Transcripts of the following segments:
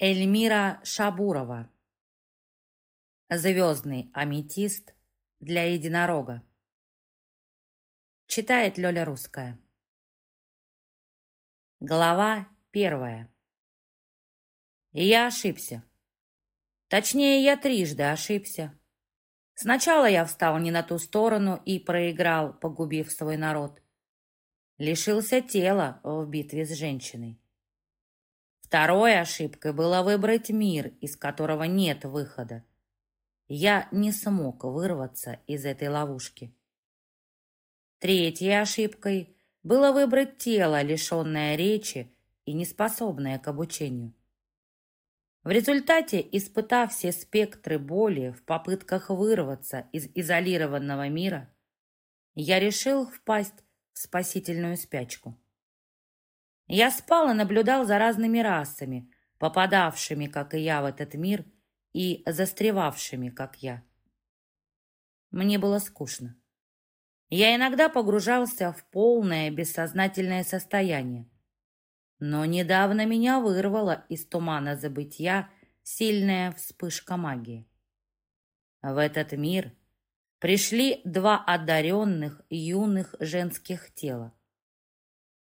Эльмира Шабурова. Звездный аметист для единорога. Читает Лёля Русская. Глава первая. Я ошибся. Точнее, я трижды ошибся. Сначала я встал не на ту сторону и проиграл, погубив свой народ. Лишился тела в битве с женщиной. Второй ошибкой было выбрать мир, из которого нет выхода. Я не смог вырваться из этой ловушки. Третьей ошибкой было выбрать тело, лишенное речи и неспособное к обучению. В результате, испытав все спектры боли в попытках вырваться из изолированного мира, я решил впасть в спасительную спячку. Я спал и наблюдал за разными расами, попадавшими, как и я, в этот мир и застревавшими, как я. Мне было скучно. Я иногда погружался в полное бессознательное состояние. Но недавно меня вырвала из тумана забытья сильная вспышка магии. В этот мир пришли два одаренных юных женских тела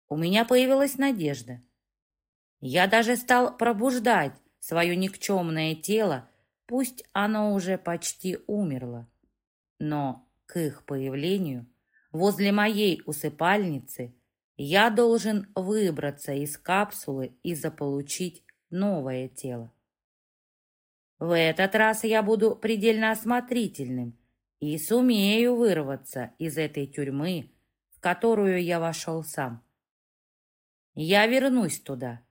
у меня появилась надежда. Я даже стал пробуждать свое никчемное тело, пусть оно уже почти умерло. Но к их появлению возле моей усыпальницы я должен выбраться из капсулы и заполучить новое тело. В этот раз я буду предельно осмотрительным и сумею вырваться из этой тюрьмы, в которую я вошел сам. Я вернусь туда.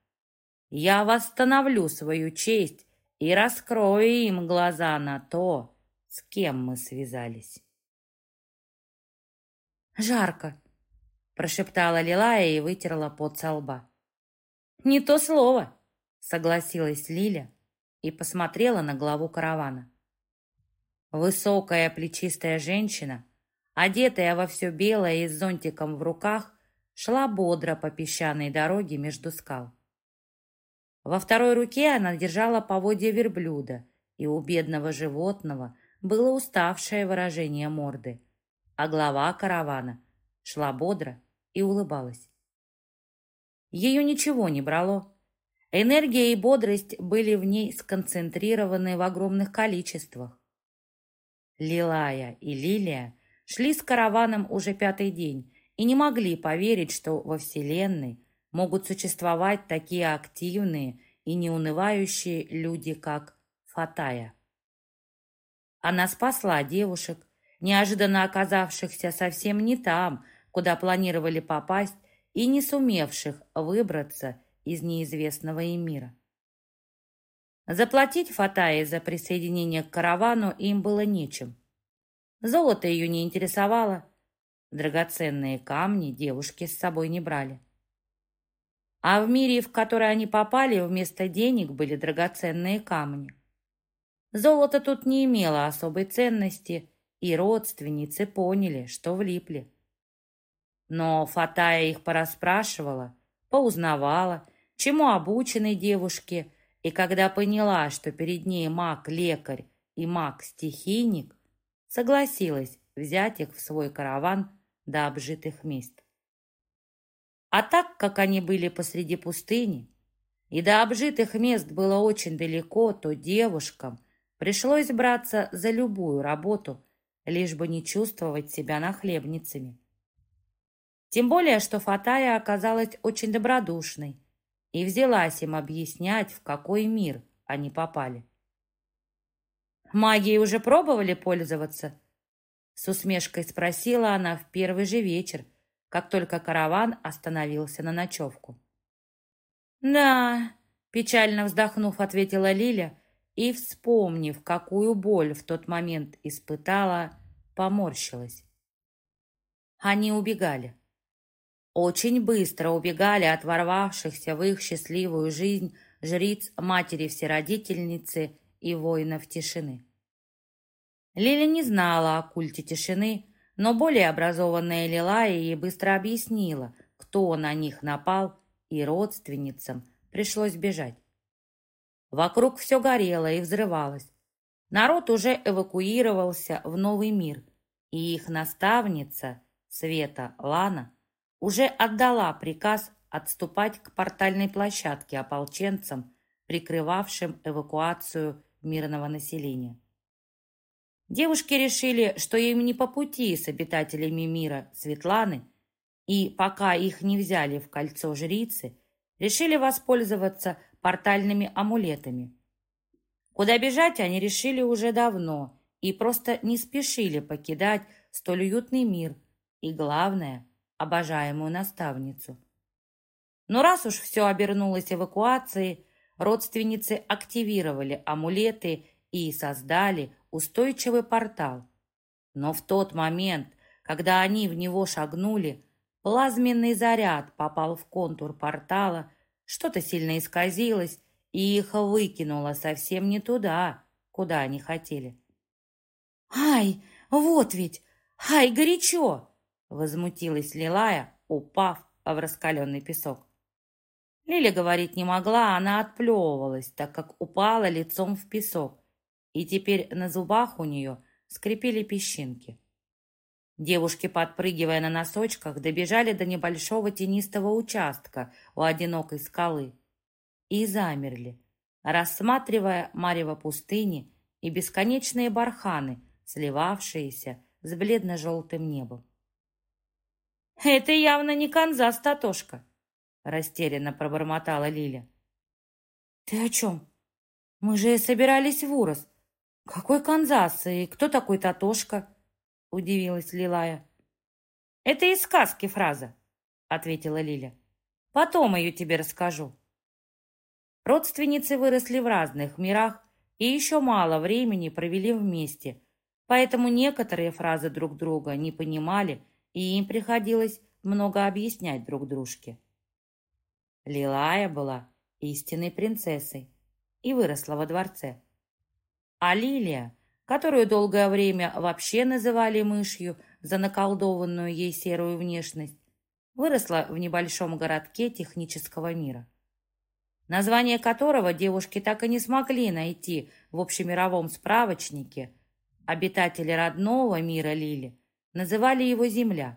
Я восстановлю свою честь и раскрою им глаза на то, с кем мы связались. «Жарко», — прошептала Лилая и вытерла пот со лба. «Не то слово», — согласилась Лиля и посмотрела на главу каравана. Высокая плечистая женщина, одетая во все белое и с зонтиком в руках, шла бодро по песчаной дороге между скал. Во второй руке она держала поводья верблюда, и у бедного животного было уставшее выражение морды, а глава каравана шла бодро и улыбалась. Ее ничего не брало. Энергия и бодрость были в ней сконцентрированы в огромных количествах. Лилая и Лилия шли с караваном уже пятый день, и не могли поверить, что во Вселенной могут существовать такие активные и неунывающие люди, как Фатая. Она спасла девушек, неожиданно оказавшихся совсем не там, куда планировали попасть, и не сумевших выбраться из неизвестного им мира. Заплатить Фатае за присоединение к каравану им было нечем. Золото ее не интересовало, Драгоценные камни девушки с собой не брали. А в мире, в который они попали, вместо денег были драгоценные камни. Золото тут не имело особой ценности, и родственницы поняли, что влипли. Но Фатая их порасспрашивала, поузнавала, чему обучены девушки, и когда поняла, что перед ней маг-лекарь и маг-стихийник, согласилась взять их в свой караван до обжитых мест. А так как они были посреди пустыни, и до обжитых мест было очень далеко, то девушкам пришлось браться за любую работу, лишь бы не чувствовать себя нахлебницами. Тем более, что Фатая оказалась очень добродушной и взялась им объяснять, в какой мир они попали. «Магией уже пробовали пользоваться?» С усмешкой спросила она в первый же вечер, как только караван остановился на ночевку. «Да», — печально вздохнув, ответила Лиля и, вспомнив, какую боль в тот момент испытала, поморщилась. Они убегали. Очень быстро убегали от ворвавшихся в их счастливую жизнь жриц матери-всеродительницы и воинов тишины. Лиля не знала о культе тишины, но более образованная Лилая ей быстро объяснила, кто на них напал, и родственницам пришлось бежать. Вокруг все горело и взрывалось. Народ уже эвакуировался в новый мир, и их наставница, Света Лана, уже отдала приказ отступать к портальной площадке ополченцам, прикрывавшим эвакуацию мирного населения. Девушки решили, что им не по пути с обитателями мира Светланы, и пока их не взяли в кольцо жрицы, решили воспользоваться портальными амулетами. Куда бежать они решили уже давно и просто не спешили покидать столь уютный мир и, главное, обожаемую наставницу. Но раз уж все обернулось эвакуацией, родственницы активировали амулеты и создали устойчивый портал. Но в тот момент, когда они в него шагнули, плазменный заряд попал в контур портала, что-то сильно исказилось, и их выкинуло совсем не туда, куда они хотели. «Ай, вот ведь! Ай, горячо!» Возмутилась Лилая, упав в раскаленный песок. Лиля говорить не могла, она отплевывалась, так как упала лицом в песок, и теперь на зубах у нее скрипели песчинки. Девушки, подпрыгивая на носочках, добежали до небольшого тенистого участка у одинокой скалы и замерли, рассматривая марево пустыни и бесконечные барханы, сливавшиеся с бледно-желтым небом. «Это явно не Канзас, Татошка!» растерянно пробормотала Лиля. «Ты о чем? Мы же собирались в Урос. Какой Канзас и кто такой Татошка?» удивилась Лилая. «Это из сказки фраза», ответила Лиля. «Потом ее тебе расскажу». Родственницы выросли в разных мирах и еще мало времени провели вместе, поэтому некоторые фразы друг друга не понимали, и им приходилось много объяснять друг дружке. Лилая была истинной принцессой и выросла во дворце. А Лилия, которую долгое время вообще называли мышью за наколдованную ей серую внешность, выросла в небольшом городке технического мира, название которого девушки так и не смогли найти в общемировом справочнике. Обитатели родного мира Лили называли его Земля,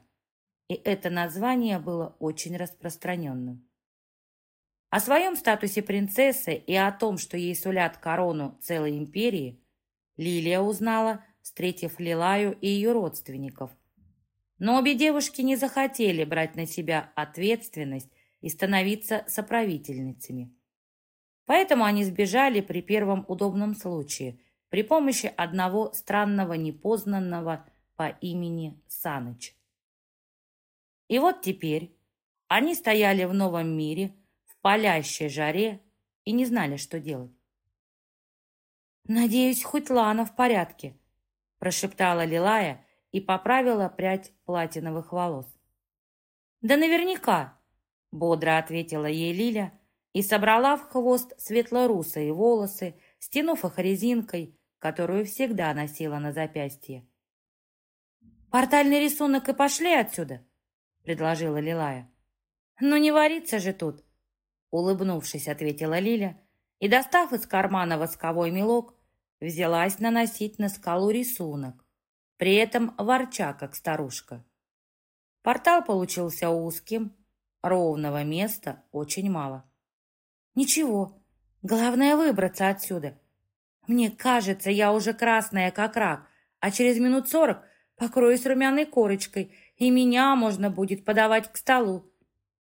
и это название было очень распространенным. О своем статусе принцессы и о том, что ей сулят корону целой империи, Лилия узнала, встретив Лилаю и ее родственников. Но обе девушки не захотели брать на себя ответственность и становиться соправительницами. Поэтому они сбежали при первом удобном случае, при помощи одного странного непознанного по имени Саныч. И вот теперь они стояли в новом мире – палящей жаре и не знали, что делать. «Надеюсь, хоть Лана в порядке», – прошептала Лилая и поправила прядь платиновых волос. «Да наверняка», – бодро ответила ей Лиля и собрала в хвост светло-русые волосы, стянув их резинкой, которую всегда носила на запястье. «Портальный рисунок и пошли отсюда», — предложила Лилая. «Ну не вариться же тут. Улыбнувшись, ответила Лиля и, достав из кармана восковой мелок, взялась наносить на скалу рисунок, при этом ворча, как старушка. Портал получился узким, ровного места очень мало. «Ничего, главное выбраться отсюда. Мне кажется, я уже красная, как рак, а через минут сорок покроюсь румяной корочкой, и меня можно будет подавать к столу»,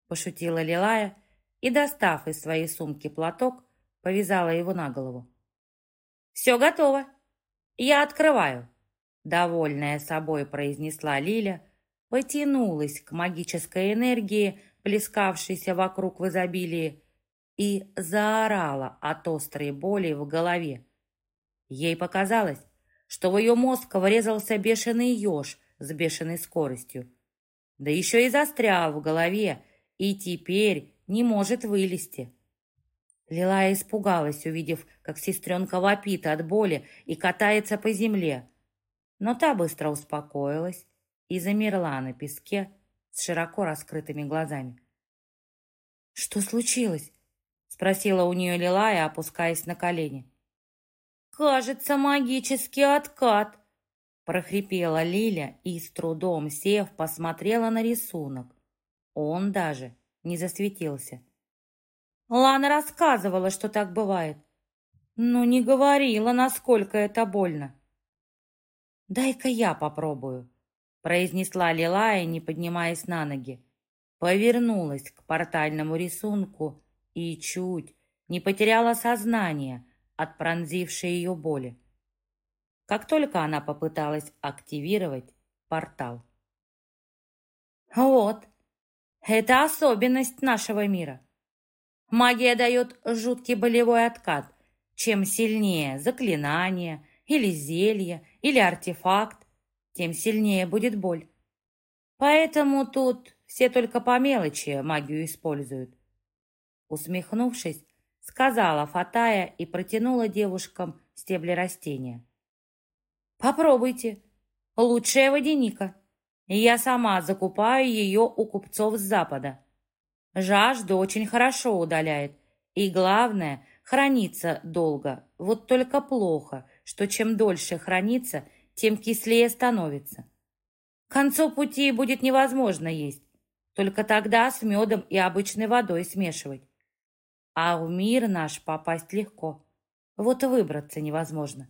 пошутила Лилая, и, достав из своей сумки платок, повязала его на голову. «Все готово. Я открываю», — довольная собой произнесла Лиля, потянулась к магической энергии, плескавшейся вокруг в изобилии, и заорала от острой боли в голове. Ей показалось, что в ее мозг врезался бешеный еж с бешеной скоростью. Да еще и застрял в голове, и теперь не может вылезти. Лилая испугалась, увидев, как сестренка вопит от боли и катается по земле. Но та быстро успокоилась и замерла на песке с широко раскрытыми глазами. «Что случилось?» — Спросила у нее Лилая, опускаясь на колени. «Кажется, магический откат», прохрипела Лиля и, с трудом сев, посмотрела на рисунок. Он даже не засветился. Лана рассказывала, что так бывает, но не говорила, насколько это больно. «Дай-ка я попробую», — произнесла Лилая, не поднимаясь на ноги. Повернулась к портальному рисунку и чуть не потеряла сознание от пронзившей ее боли. Как только она попыталась активировать портал. Вот, это особенность нашего мира. Магия дает жуткий болевой откат. Чем сильнее заклинание или зелье или артефакт, тем сильнее будет боль. Поэтому тут все только по мелочи магию используют. Усмехнувшись, сказала Фатая и протянула девушкам стебли растения. «Попробуйте. Лучшая водяника. Я сама закупаю ее у купцов с запада. Жажду очень хорошо удаляет. И главное, хранится долго. Вот только плохо, что чем дольше хранится, тем кислее становится. К концу пути будет невозможно есть. Только тогда с медом и обычной водой смешивать. А в мир наш попасть легко. Вот и выбраться невозможно.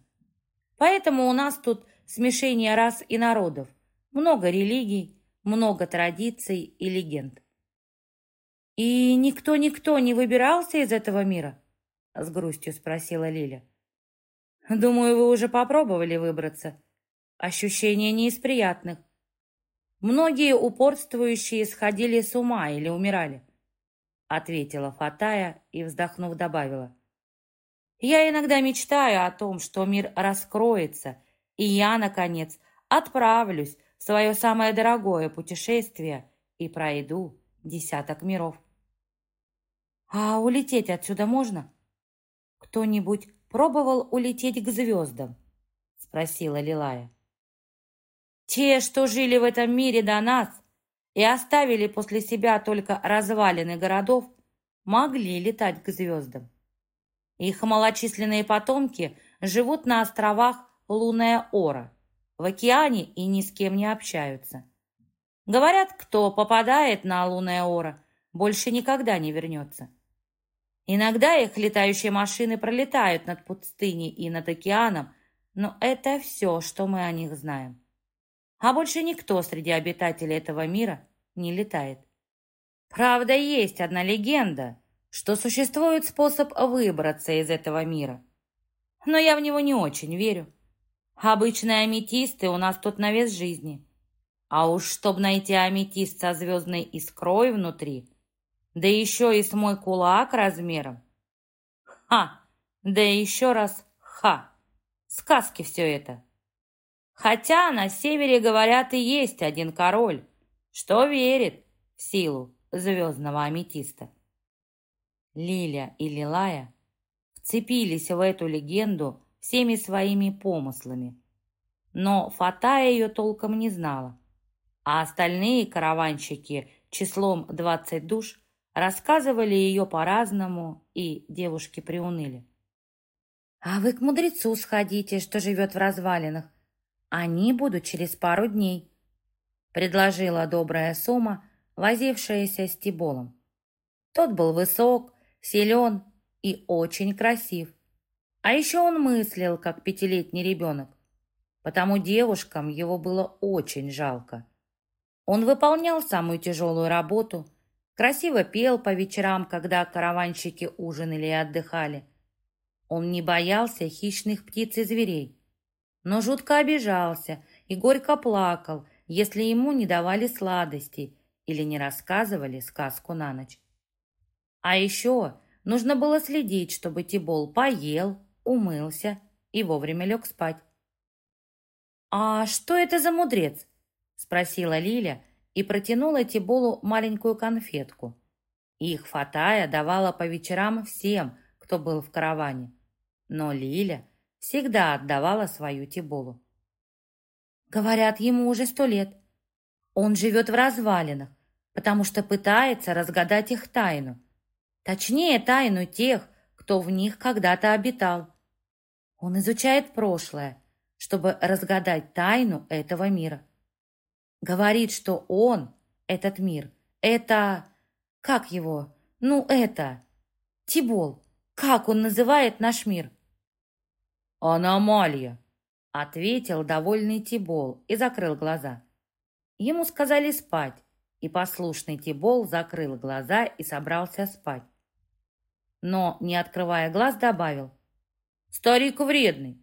Поэтому у нас тут смешение рас и народов. Много религий, много традиций и легенд. «И никто-никто не выбирался из этого мира?» — с грустью спросила Лиля. «Думаю, вы уже попробовали выбраться. Ощущения не из приятных. Многие упорствующие сходили с ума или умирали», — ответила Фатая и, вздохнув, добавила. «Я иногда мечтаю о том, что мир раскроется, и я, наконец, отправлюсь свое самое дорогое путешествие и пройду десяток миров. А улететь отсюда можно? Кто-нибудь пробовал улететь к звездам? Спросила Лилая. Те, что жили в этом мире до нас и оставили после себя только развалины городов, могли летать к звездам. Их малочисленные потомки живут на островах Лунная Ора, в океане и ни с кем не общаются. Говорят, кто попадает на лунное ора, больше никогда не вернется. Иногда их летающие машины пролетают над пустыней и над океаном, но это все, что мы о них знаем. А больше никто среди обитателей этого мира не летает. Правда, есть одна легенда, что существует способ выбраться из этого мира. Но я в него не очень верю. Обычные аметисты у нас тут на вес жизни – а уж чтоб найти аметист со звездной искрой внутри, да еще и с мой кулак размером. Ха! Да еще раз ха! Сказки все это. Хотя на севере, говорят, и есть один король, что верит в силу звездного аметиста. Лиля и Лилая вцепились в эту легенду всеми своими помыслами. Но Фатая ее толком не знала а остальные караванщики числом 20 душ рассказывали ее по-разному, и девушки приуныли. «А вы к мудрецу сходите, что живет в развалинах. Они будут через пару дней», — предложила добрая Сома, возившаяся с Тиболом. Тот был высок, силен и очень красив. А еще он мыслил, как пятилетний ребенок. Потому девушкам его было очень жалко. Он выполнял самую тяжелую работу, красиво пел по вечерам, когда караванщики ужинали и отдыхали. Он не боялся хищных птиц и зверей, но жутко обижался и горько плакал, если ему не давали сладостей или не рассказывали сказку на ночь. А еще нужно было следить, чтобы Тибол поел, умылся и вовремя лег спать. «А что это за мудрец?» Спросила Лиля и протянула Тиболу маленькую конфетку. Их Фатая давала по вечерам всем, кто был в караване. Но Лиля всегда отдавала свою Тиболу. Говорят, ему уже сто лет. Он живет в развалинах, потому что пытается разгадать их тайну. Точнее, тайну тех, кто в них когда-то обитал. Он изучает прошлое, чтобы разгадать тайну этого мира. Говорит, что он, этот мир, это... Как его? Ну, это... Тибол. Как он называет наш мир? «Аномалия», — ответил довольный Тибол и закрыл глаза. Ему сказали спать, и послушный Тибол закрыл глаза и собрался спать. Но, не открывая глаз, добавил. «Старик вредный.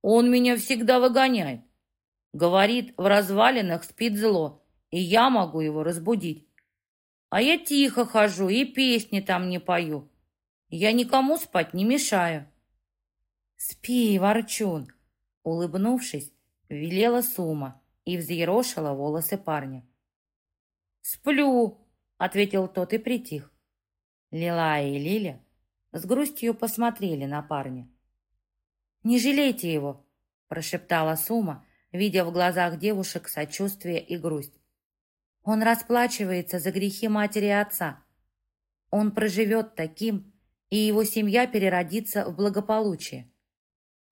Он меня всегда выгоняет. Говорит, в развалинах спит зло, и я могу его разбудить. А я тихо хожу и песни там не пою. Я никому спать не мешаю». «Спи, ворчун!» Улыбнувшись, велела Сума и взъерошила волосы парня. «Сплю», — ответил тот и притих. Лилая и Лиля с грустью посмотрели на парня. «Не жалейте его», — прошептала Сума, видя в глазах девушек сочувствие и грусть. «Он расплачивается за грехи матери и отца. Он проживет таким, и его семья переродится в благополучие.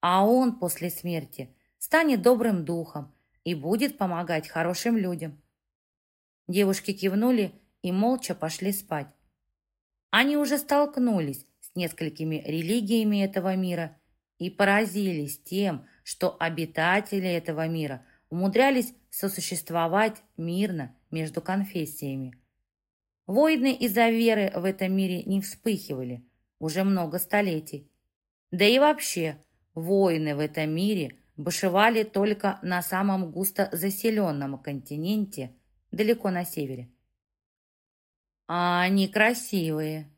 А он после смерти станет добрым духом и будет помогать хорошим людям. Девушки кивнули и молча пошли спать. Они уже столкнулись с несколькими религиями этого мира и поразились тем, что обитатели этого мира умудрялись сосуществовать мирно между конфессиями. Войны из-за веры в этом мире не вспыхивали уже много столетий. Да и вообще, войны в этом мире бушевали только на самом густо заселенном континенте далеко на севере. А они красивые.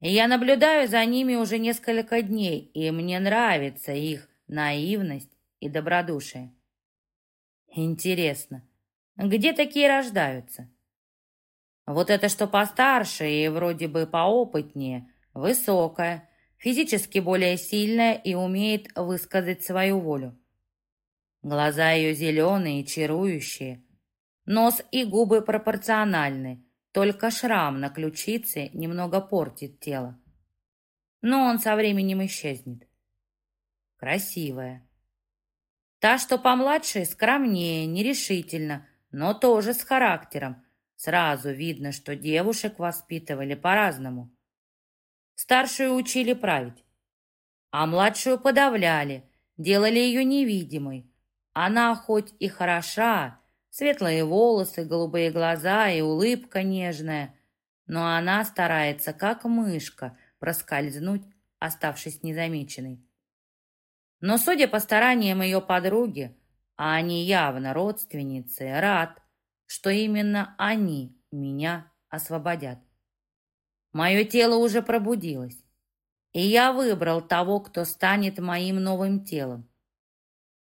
Я наблюдаю за ними уже несколько дней, и мне нравится их наивность и добродушие. Интересно, где такие рождаются? Вот это что постарше и вроде бы поопытнее, высокая, физически более сильная и умеет высказать свою волю. Глаза ее зеленые, чарующие, Нос и губы пропорциональны, только шрам на ключице немного портит тело. Но он со временем исчезнет. Красивая. Та, что помладше, скромнее, нерешительно, но тоже с характером. Сразу видно, что девушек воспитывали по-разному. Старшую учили править, а младшую подавляли, делали ее невидимой. Она хоть и хороша, Светлые волосы, голубые глаза и улыбка нежная. Но она старается, как мышка, проскользнуть, оставшись незамеченной. Но, судя по стараниям ее подруги, а они явно родственницы, рад, что именно они меня освободят. Мое тело уже пробудилось, и я выбрал того, кто станет моим новым телом.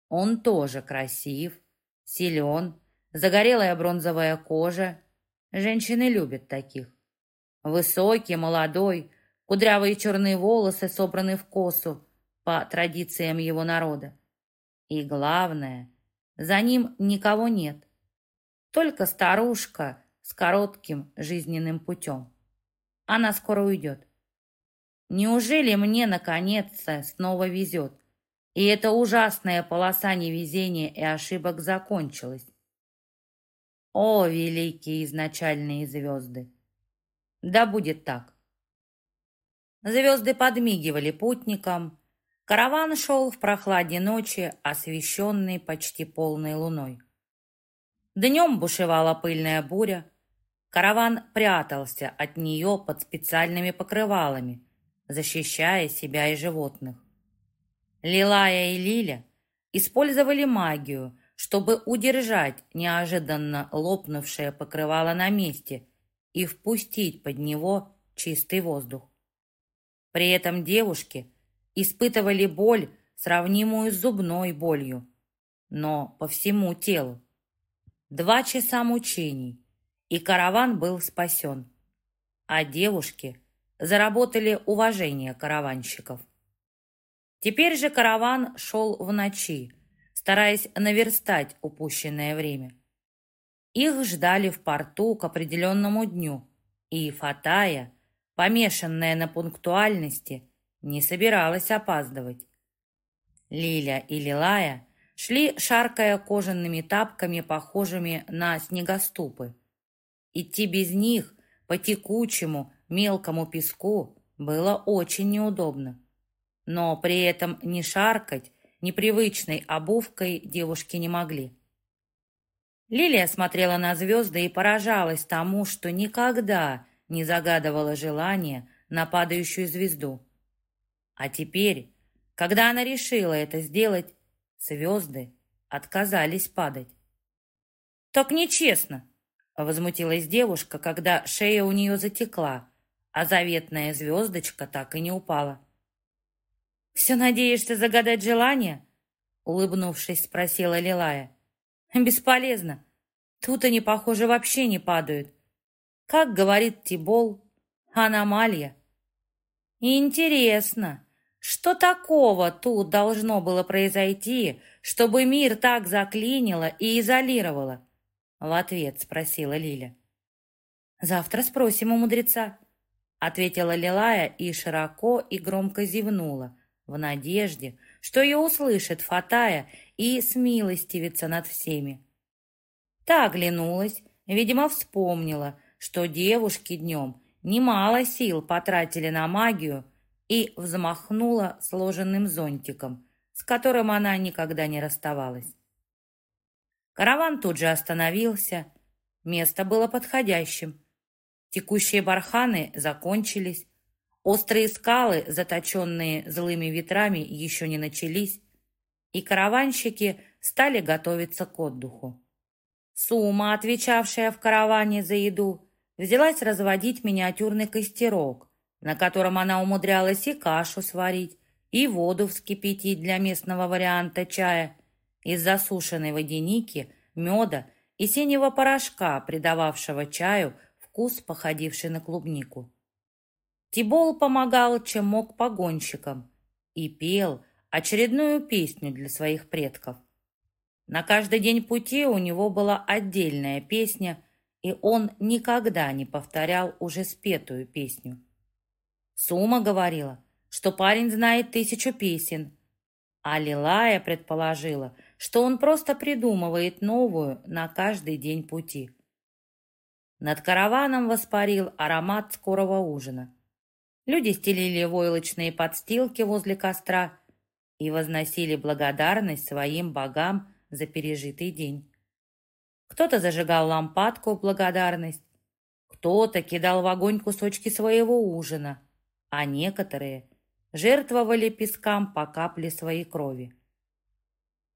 Он тоже красив, силен, загорелая бронзовая кожа. Женщины любят таких. Высокий, молодой, кудрявые черные волосы собраны в косу по традициям его народа. И главное, за ним никого нет. Только старушка с коротким жизненным путем. Она скоро уйдет. Неужели мне, наконец-то, снова везет? И эта ужасная полоса невезения и ошибок закончилась. О, великие изначальные звезды! Да будет так. Звезды подмигивали путникам. Караван шел в прохладе ночи, освещенный почти полной луной. Днем бушевала пыльная буря. Караван прятался от нее под специальными покрывалами, защищая себя и животных. Лилая и Лиля использовали магию – чтобы удержать неожиданно лопнувшее покрывало на месте и впустить под него чистый воздух. При этом девушки испытывали боль, сравнимую с зубной болью, но по всему телу. Два часа мучений, и караван был спасен, а девушки заработали уважение караванщиков. Теперь же караван шел в ночи, стараясь наверстать упущенное время. Их ждали в порту к определенному дню, и Фатая помешанная на пунктуальности, не собиралась опаздывать. Лиля и Лилая шли, шаркая кожаными тапками, похожими на снегоступы. Идти без них по текучему, мелкому песку было очень неудобно. Но при этом не шаркать непривычной обувкой девушки не могли. Лилия смотрела на звезды и поражалась тому, что никогда не загадывала желание на падающую звезду. А теперь, когда она решила это сделать, звезды отказались падать. «Так нечестно!» — возмутилась девушка, когда шея у нее затекла, а заветная звездочка так и не упала. «Все надеешься загадать желание?» — улыбнувшись, спросила Лилая. Бесполезно. Тут они, похоже, вообще не падают. Как говорит Тибол, аномалия. Интересно, что такого тут должно было произойти, чтобы мир так заклинило и изолировало? В ответ спросила Лиля. Завтра спросим у мудреца, ответила Лилая и широко и громко зевнула, в надежде, что ее услышит Фатая и смилостивится над всеми. Та оглянулась, видимо, вспомнила, что девушки днем немало сил потратили на магию и взмахнула сложенным зонтиком, с которым она никогда не расставалась. Караван тут же остановился, место было подходящим. Текущие барханы закончились, острые скалы, заточенные злыми ветрами, еще не начались, и караванщики стали готовиться к отдыху. Сума, отвечавшая в караване за еду, взялась разводить миниатюрный костерок, на котором она умудрялась и кашу сварить, и воду вскипятить для местного варианта чая, из засушенной водяники, меда и синего порошка, придававшего чаю вкус, походивший на клубнику. Тибол помогал, чем мог погонщикам, и пел, очередную песню для своих предков. На каждый день пути у него была отдельная песня, и он никогда не повторял уже спетую песню. Сума говорила, что парень знает тысячу песен, а Лилая предположила, что он просто придумывает новую на каждый день пути. Над караваном воспарил аромат скорого ужина. Люди стелили войлочные подстилки возле костра – и возносили благодарность своим богам за пережитый день. Кто-то зажигал лампадку в благодарность, кто-то кидал в огонь кусочки своего ужина, а некоторые жертвовали пескам по капле своей крови.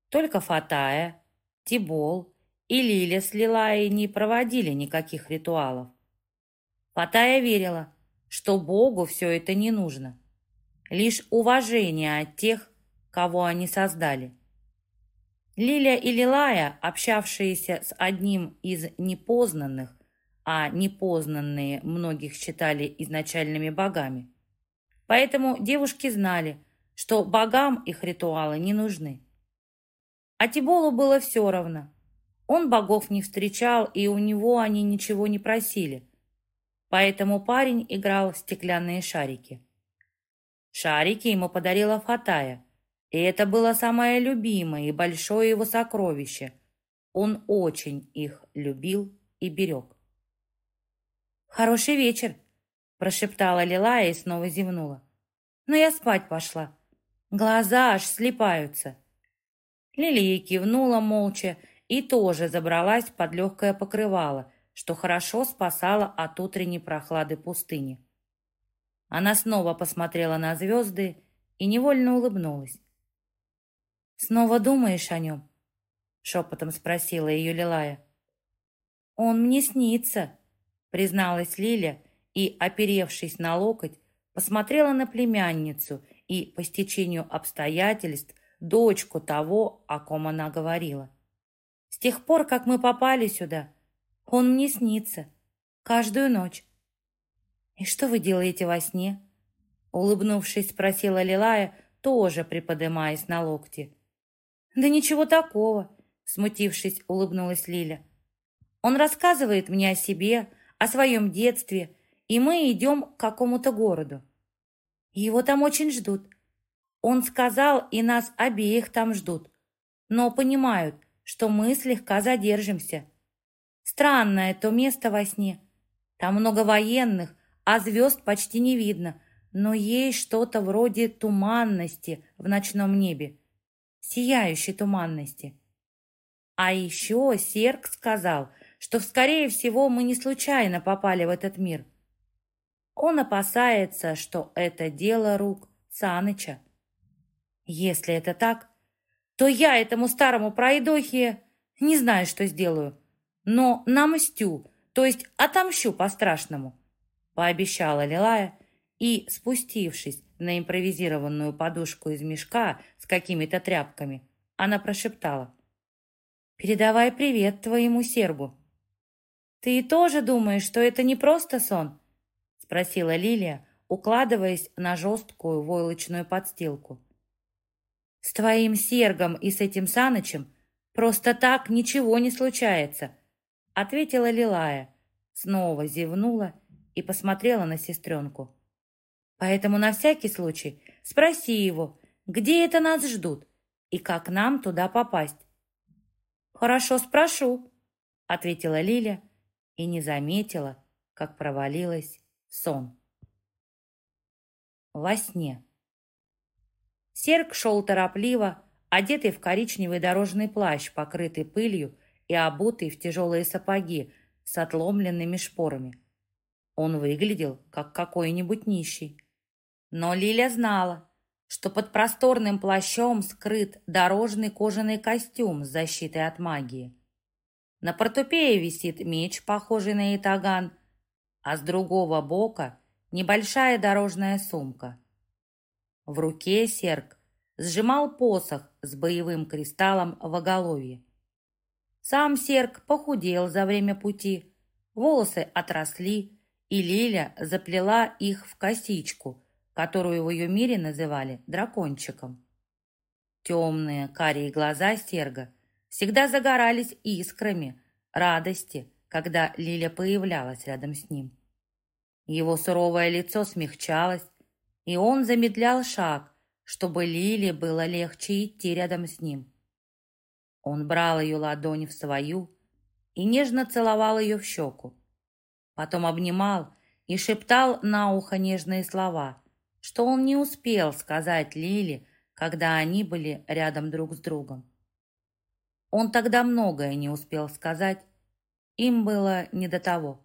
Только Фатая, Тибол и Лиля с Лилаей не проводили никаких ритуалов. Фатая верила, что Богу все это не нужно. Лишь уважение от тех, кого они создали. Лиля и Лилая, общавшиеся с одним из непознанных, а непознанные многих считали изначальными богами. Поэтому девушки знали, что богам их ритуалы не нужны. А Тиболу было все равно. Он богов не встречал, и у него они ничего не просили. Поэтому парень играл в стеклянные шарики. Шарики ему подарила Фатая – и это было самое любимое и большое его сокровище. Он очень их любил и берег. «Хороший вечер», — прошептала Лилая и снова зевнула. «Но я спать пошла. Глаза аж слепаются». Лилия кивнула молча и тоже забралась под легкое покрывало, что хорошо спасало от утренней прохлады пустыни. Она снова посмотрела на звезды и невольно улыбнулась. «Снова думаешь о нем?» — шепотом спросила ее Лилая. «Он мне снится», — призналась Лиля и, оперевшись на локоть, посмотрела на племянницу и, по стечению обстоятельств, дочку того, о ком она говорила. «С тех пор, как мы попали сюда, он мне снится. Каждую ночь». «И что вы делаете во сне?» Улыбнувшись, спросила Лилая, тоже приподымаясь на локте. «Да ничего такого», — смутившись, улыбнулась Лиля. «Он рассказывает мне о себе, о своем детстве и мы идем к какому-то городу. Его там очень ждут. Он сказал, и нас обеих там ждут, но понимают, что мы слегка задержимся. Странное то место во сне. Там много военных, а звезд почти не видно, но есть что-то вроде туманности в ночном небе, сияющей туманности. А еще Серк сказал, что, скорее всего, мы не случайно попали в этот мир. Он опасается, что это дело рук Саныча. Если это так, то я этому старому пройдохе не знаю, что сделаю, но намстю, то есть отомщу по-страшному, пообещала Лилая и, спустившись на импровизированную подушку из мешка с какими-то тряпками, она прошептала. «Передавай привет твоему сербу». «Ты тоже думаешь, что это не просто сон?» спросила Лилия, укладываясь на жесткую войлочную подстилку. «С твоим Сергом и с этим Санычем просто так ничего не случается», ответила Лилая, снова зевнула и посмотрела на сестренку. «Поэтому на всякий случай спроси его, где это нас ждут и как нам туда попасть». «Хорошо, спрошу», — ответила Лиля и не заметила, как провалилась Сон. Во сне. Серк шел торопливо, одетый в коричневый дорожный плащ, покрытый пылью и обутый в тяжелые сапоги с отломленными шпорами. Он выглядел, как какой-нибудь нищий. Но Лиля знала, что под просторным плащом скрыт дорожный кожаный костюм с защитой от магии. На портупее висит меч, похожий на итаган, а с другого бока небольшая дорожная сумка. В руке серк сжимал посох с боевым кристаллом в оголовье. Сам серк похудел за время пути, волосы отросли, и Лиля заплела их в косичку, которую в ее мире называли дракончиком. Темные карие глаза серга всегда загорались искрами радости, когда Лиля появлялась рядом с ним. Его суровое лицо смягчалось, и он замедлял шаг, чтобы Лиле было легче идти рядом с ним. Он брал ее ладонь в свою и нежно целовал ее в щеку. Потом обнимал и шептал на ухо нежные слова, что он не успел сказать Лиле, когда они были рядом друг с другом. Он тогда многое не успел сказать, им было не до того.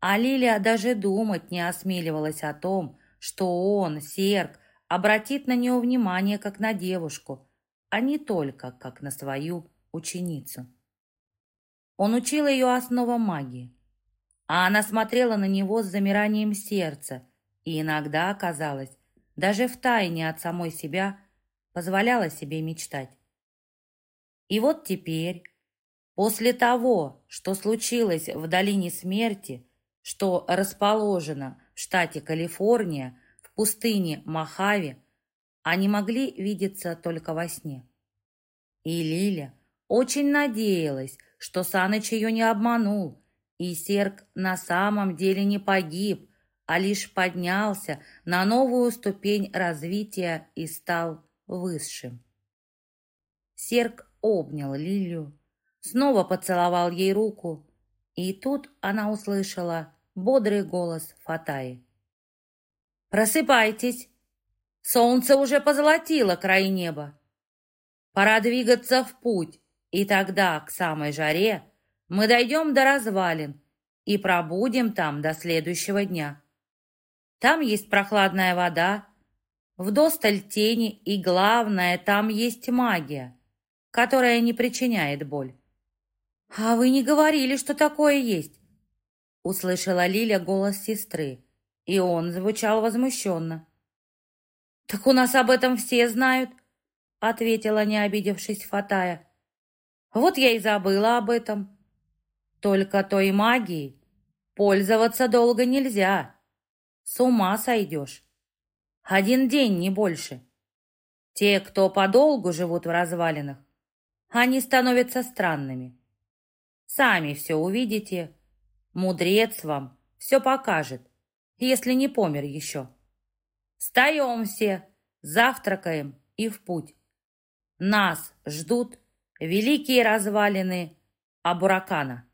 А Лилия даже думать не осмеливалась о том, что он, Серг, обратит на нее внимание как на девушку, а не только как на свою ученицу. Он учил ее основам магии, а она смотрела на него с замиранием сердца и иногда, казалось, даже в тайне от самой себя позволяла себе мечтать. И вот теперь, После того, что случилось в долине смерти, что расположено в штате Калифорния, в пустыне Мохаве, они могли видеться только во сне. И Лиля очень надеялась, что Саныч ее не обманул, и Серг на самом деле не погиб, а лишь поднялся на новую ступень развития и стал высшим. Серг обнял Лилию, снова поцеловал ей руку, и тут она услышала бодрый голос Фатаи. «Просыпайтесь! Солнце уже позолотило край неба. Пора двигаться в путь, и тогда, к самой жаре, мы дойдем до развалин и пробудем там до следующего дня. Там есть прохладная вода, вдосталь тени, и главное, там есть магия, которая не причиняет боль. «А вы не говорили, что такое есть?» Услышала Лиля голос сестры, и он звучал возмущенно. «Так у нас об этом все знают», — ответила, не обидевшись Фатая. «Вот я и забыла об этом. Только той магией пользоваться долго нельзя. С ума сойдешь. Один день, не больше. Те, кто подолгу живут в развалинах, они становятся странными. Сами все увидите. Мудрец вам, все покажет, если не помер еще. Встаем все, завтракаем и в путь. Нас ждут великие развалины Абуракана.